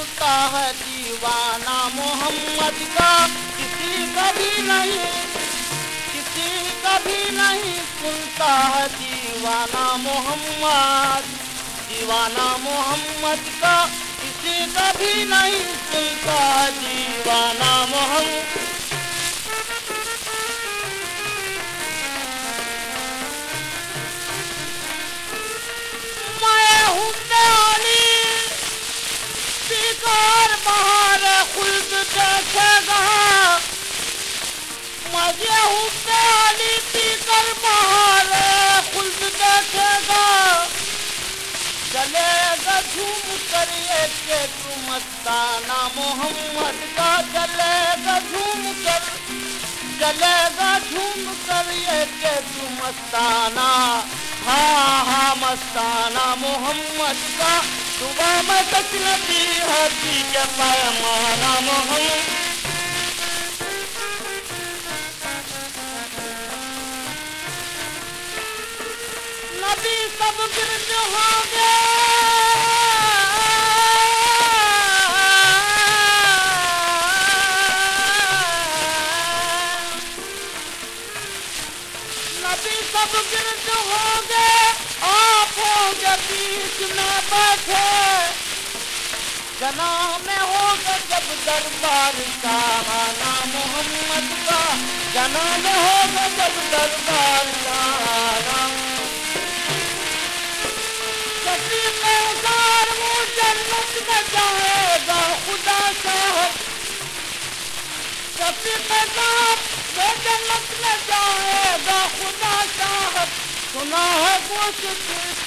सुनता है दीवाना मोहम्मद का। किसी कभी नहीं, किसी कभी नहीं सुनता है दीवाना मोहम्मद। दीवाना मोहम्मद का किसी कभी नहीं सुनता दीवाना मोहम्मद। प्याली पीकर बहार खुल्द देखेगा। चलेगा झूम कर के तू मस्ताना मोहम्मद का चलेगा झूम कर। चलेगा झूम कर के तू मस्ताना हाँ हाँ मस्ताना मोहम्मद का। सुबह में तकलती हती के पैमाना मोहम्मद। नबी सब गिरज हो गए नबी सब गिरज हो गए आप होंगे बीच में बैठे। जना में होगा जब दरबार का आना मोहम्मद का। जना में होगा जब दरबार का सुना है कुछ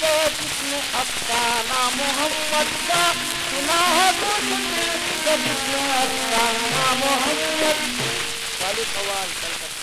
को जिसने अफसाना मोहम्मद का सुना है कुछ को जिसने अफसाना मोहम्मद वाली सवाल कलकत्ता